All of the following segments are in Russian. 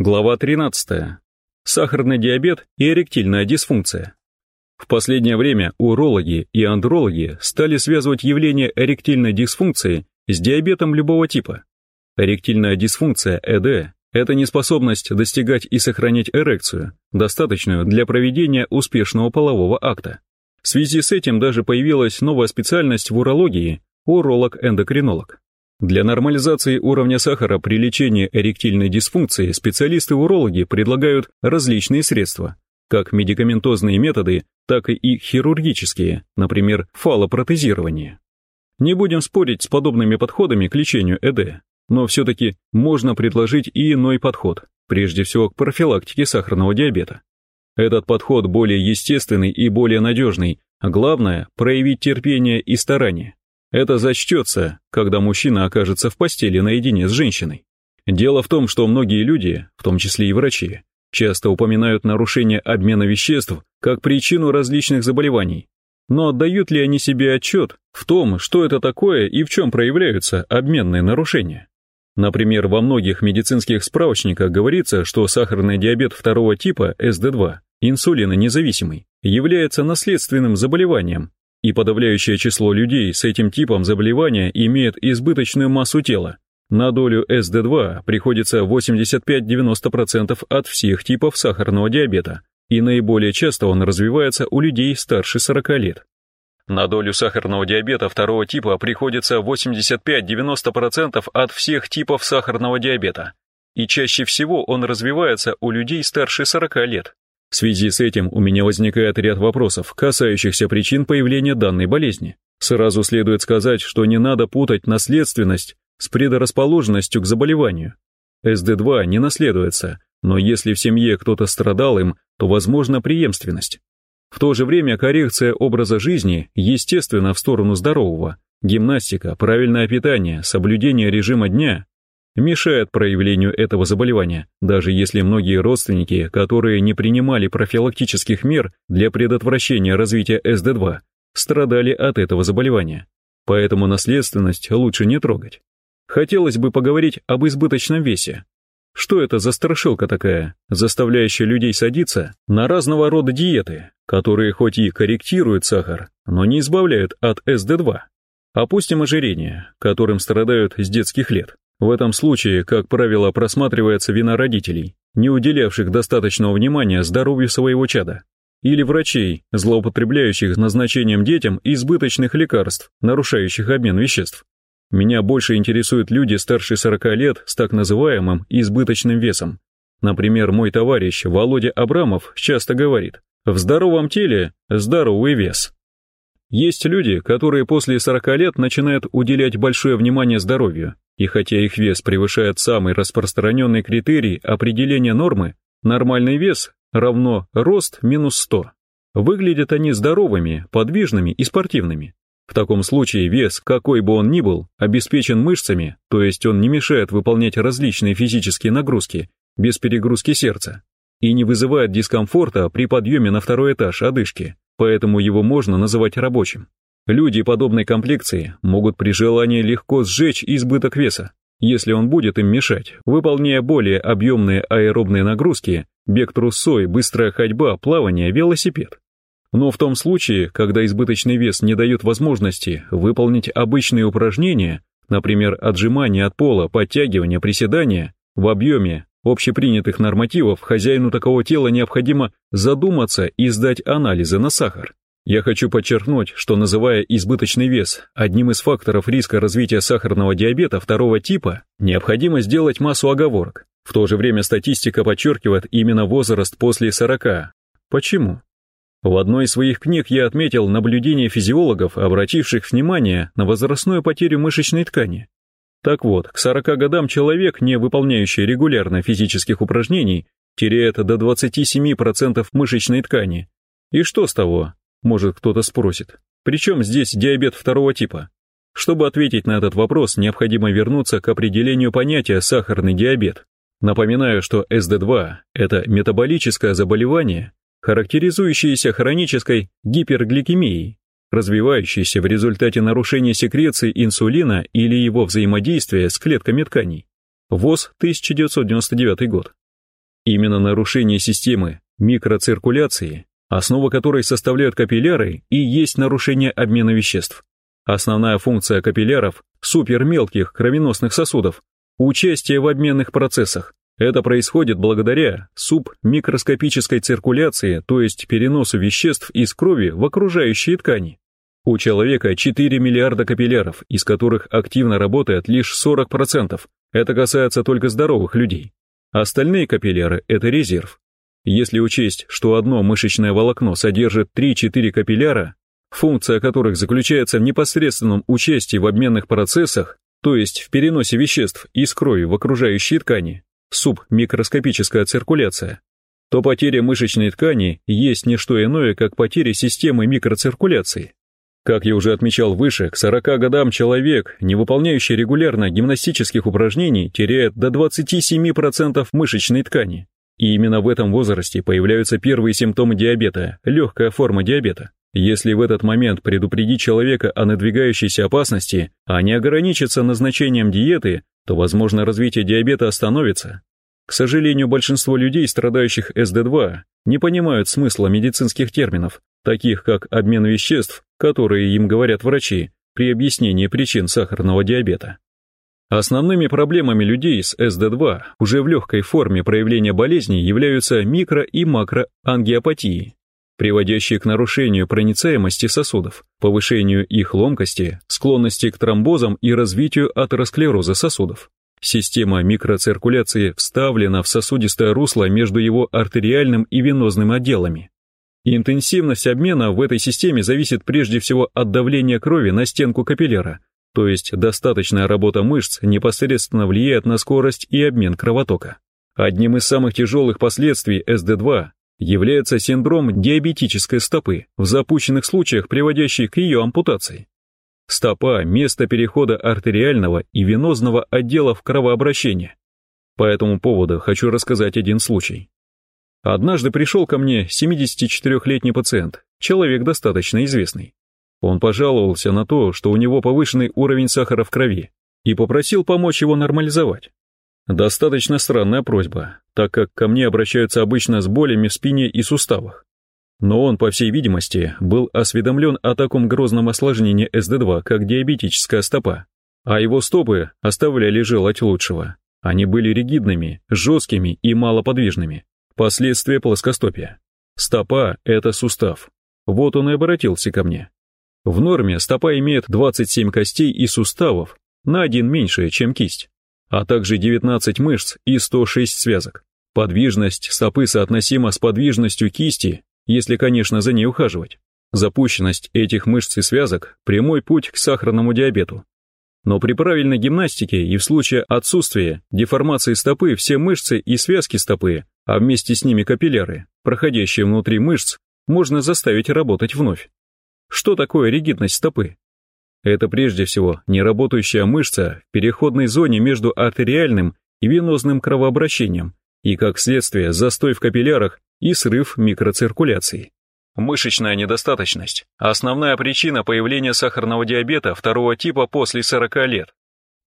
Глава 13. Сахарный диабет и эректильная дисфункция. В последнее время урологи и андрологи стали связывать явление эректильной дисфункции с диабетом любого типа. Эректильная дисфункция ЭД – это неспособность достигать и сохранять эрекцию, достаточную для проведения успешного полового акта. В связи с этим даже появилась новая специальность в урологии – уролог-эндокринолог. Для нормализации уровня сахара при лечении эректильной дисфункции специалисты-урологи предлагают различные средства, как медикаментозные методы, так и хирургические, например, фалопротезирование. Не будем спорить с подобными подходами к лечению ЭД, но все-таки можно предложить и иной подход, прежде всего к профилактике сахарного диабета. Этот подход более естественный и более надежный, а главное – проявить терпение и старание. Это зачтется, когда мужчина окажется в постели наедине с женщиной. Дело в том, что многие люди, в том числе и врачи, часто упоминают нарушение обмена веществ как причину различных заболеваний. Но отдают ли они себе отчет в том, что это такое и в чем проявляются обменные нарушения? Например, во многих медицинских справочниках говорится, что сахарный диабет второго типа СД2, инсулинонезависимый, является наследственным заболеванием, и подавляющее число людей с этим типом заболевания имеет избыточную массу тела. На долю СД2 приходится 85-90% от всех типов сахарного диабета, и наиболее часто он развивается у людей старше 40 лет. На долю сахарного диабета второго типа приходится 85-90% от всех типов сахарного диабета, и чаще всего он развивается у людей старше 40 лет. В связи с этим у меня возникает ряд вопросов, касающихся причин появления данной болезни. Сразу следует сказать, что не надо путать наследственность с предрасположенностью к заболеванию. СД2 не наследуется, но если в семье кто-то страдал им, то возможна преемственность. В то же время коррекция образа жизни естественно в сторону здорового. Гимнастика, правильное питание, соблюдение режима дня мешает проявлению этого заболевания, даже если многие родственники, которые не принимали профилактических мер для предотвращения развития СД2, страдали от этого заболевания. Поэтому наследственность лучше не трогать. Хотелось бы поговорить об избыточном весе. Что это за страшилка такая, заставляющая людей садиться на разного рода диеты, которые хоть и корректируют сахар, но не избавляют от СД2? Опустим ожирение, которым страдают с детских лет. В этом случае, как правило, просматривается вина родителей, не уделявших достаточного внимания здоровью своего чада, или врачей, злоупотребляющих назначением детям избыточных лекарств, нарушающих обмен веществ. Меня больше интересуют люди старше 40 лет с так называемым избыточным весом. Например, мой товарищ Володя Абрамов часто говорит «в здоровом теле здоровый вес». Есть люди, которые после 40 лет начинают уделять большое внимание здоровью, и хотя их вес превышает самый распространенный критерий определения нормы, нормальный вес равно рост минус 100. Выглядят они здоровыми, подвижными и спортивными. В таком случае вес, какой бы он ни был, обеспечен мышцами, то есть он не мешает выполнять различные физические нагрузки без перегрузки сердца и не вызывает дискомфорта при подъеме на второй этаж одышки, поэтому его можно называть рабочим. Люди подобной комплекции могут при желании легко сжечь избыток веса, если он будет им мешать, выполняя более объемные аэробные нагрузки, бег трусой, быстрая ходьба, плавание, велосипед. Но в том случае, когда избыточный вес не дает возможности выполнить обычные упражнения, например, отжимания от пола, подтягивания, приседания, в объеме общепринятых нормативов хозяину такого тела необходимо задуматься и сдать анализы на сахар. Я хочу подчеркнуть, что называя избыточный вес одним из факторов риска развития сахарного диабета второго типа, необходимо сделать массу оговорок. В то же время статистика подчеркивает именно возраст после 40. Почему? В одной из своих книг я отметил наблюдение физиологов, обративших внимание на возрастную потерю мышечной ткани. Так вот, к 40 годам человек, не выполняющий регулярно физических упражнений, теряет до 27% мышечной ткани. И что с того? Может кто-то спросит. Причем здесь диабет второго типа? Чтобы ответить на этот вопрос, необходимо вернуться к определению понятия сахарный диабет. Напоминаю, что СД2 – это метаболическое заболевание, характеризующееся хронической гипергликемией, развивающейся в результате нарушения секреции инсулина или его взаимодействия с клетками тканей. ВОЗ 1999 год. Именно нарушение системы микроциркуляции, основа которой составляют капилляры, и есть нарушение обмена веществ. Основная функция капилляров – супермелких кровеносных сосудов – участие в обменных процессах. Это происходит благодаря субмикроскопической циркуляции, то есть переносу веществ из крови в окружающие ткани. У человека 4 миллиарда капилляров, из которых активно работает лишь 40%. Это касается только здоровых людей. Остальные капилляры – это резерв. Если учесть, что одно мышечное волокно содержит 3-4 капилляра, функция которых заключается в непосредственном участии в обменных процессах, то есть в переносе веществ из крови в окружающие ткани, субмикроскопическая циркуляция, то потеря мышечной ткани есть не что иное, как потеря системы микроциркуляции. Как я уже отмечал выше, к 40 годам человек, не выполняющий регулярно гимнастических упражнений, теряет до 27% мышечной ткани. И именно в этом возрасте появляются первые симптомы диабета, легкая форма диабета. Если в этот момент предупредить человека о надвигающейся опасности, а не ограничиться назначением диеты, то, возможно, развитие диабета остановится. К сожалению, большинство людей, страдающих СД2, не понимают смысла медицинских терминов, таких как обмен веществ, которые им говорят врачи при объяснении причин сахарного диабета. Основными проблемами людей с СД2 уже в легкой форме проявления болезни являются микро- и макроангиопатии, приводящие к нарушению проницаемости сосудов, повышению их ломкости, склонности к тромбозам и развитию атеросклероза сосудов. Система микроциркуляции вставлена в сосудистое русло между его артериальным и венозным отделами. Интенсивность обмена в этой системе зависит прежде всего от давления крови на стенку капилляра, то есть достаточная работа мышц непосредственно влияет на скорость и обмен кровотока. Одним из самых тяжелых последствий СД2 является синдром диабетической стопы, в запущенных случаях приводящий к ее ампутации. Стопа – место перехода артериального и венозного отделов кровообращения. По этому поводу хочу рассказать один случай. Однажды пришел ко мне 74-летний пациент, человек достаточно известный. Он пожаловался на то, что у него повышенный уровень сахара в крови, и попросил помочь его нормализовать. Достаточно странная просьба, так как ко мне обращаются обычно с болями в спине и суставах. Но он, по всей видимости, был осведомлен о таком грозном осложнении СД2, как диабетическая стопа, а его стопы оставляли желать лучшего. Они были ригидными, жесткими и малоподвижными. Последствия плоскостопия. Стопа – это сустав. Вот он и обратился ко мне. В норме стопа имеет 27 костей и суставов, на один меньше, чем кисть, а также 19 мышц и 106 связок. Подвижность стопы соотносима с подвижностью кисти, если, конечно, за ней ухаживать. Запущенность этих мышц и связок – прямой путь к сахарному диабету. Но при правильной гимнастике и в случае отсутствия деформации стопы все мышцы и связки стопы, а вместе с ними капилляры, проходящие внутри мышц, можно заставить работать вновь. Что такое ригидность стопы? Это прежде всего неработающая мышца в переходной зоне между артериальным и венозным кровообращением и, как следствие, застой в капиллярах и срыв микроциркуляции. Мышечная недостаточность – основная причина появления сахарного диабета второго типа после 40 лет.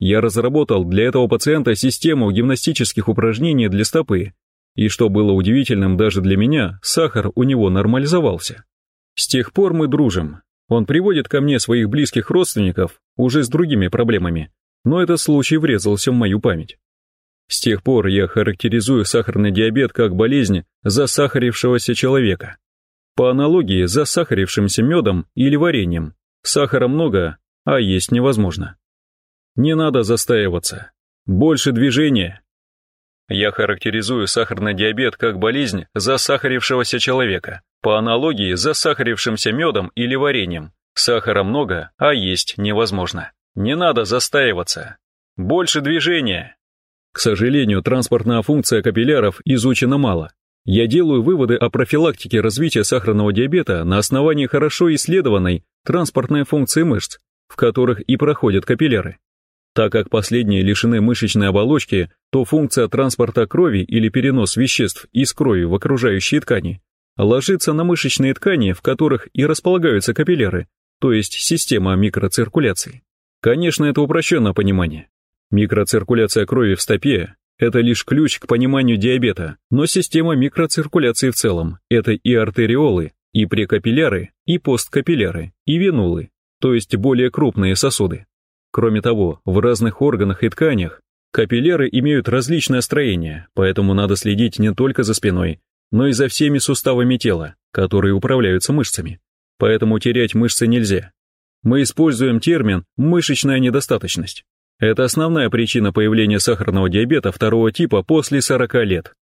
Я разработал для этого пациента систему гимнастических упражнений для стопы, и что было удивительным даже для меня, сахар у него нормализовался. С тех пор мы дружим. Он приводит ко мне своих близких родственников, уже с другими проблемами, но этот случай врезался в мою память. С тех пор я характеризую сахарный диабет как болезнь засахарившегося человека. По аналогии с засахарившимся медом или вареньем. Сахара много, а есть невозможно. Не надо застаиваться. Больше движения. Я характеризую сахарный диабет как болезнь засахарившегося человека. По аналогии с засахарившимся медом или вареньем. Сахара много, а есть невозможно. Не надо застаиваться. Больше движения. К сожалению, транспортная функция капилляров изучена мало. Я делаю выводы о профилактике развития сахарного диабета на основании хорошо исследованной транспортной функции мышц, в которых и проходят капилляры. Так как последние лишены мышечной оболочки, то функция транспорта крови или перенос веществ из крови в окружающие ткани ложится на мышечные ткани, в которых и располагаются капилляры, то есть система микроциркуляции. Конечно, это упрощенное понимание. Микроциркуляция крови в стопе это лишь ключ к пониманию диабета, но система микроциркуляции в целом – это и артериолы, и прекапилляры, и посткапилляры, и венулы, то есть более крупные сосуды. Кроме того, в разных органах и тканях капилляры имеют различное строение, поэтому надо следить не только за спиной, но и за всеми суставами тела, которые управляются мышцами. Поэтому терять мышцы нельзя. Мы используем термин «мышечная недостаточность». Это основная причина появления сахарного диабета второго типа после 40 лет.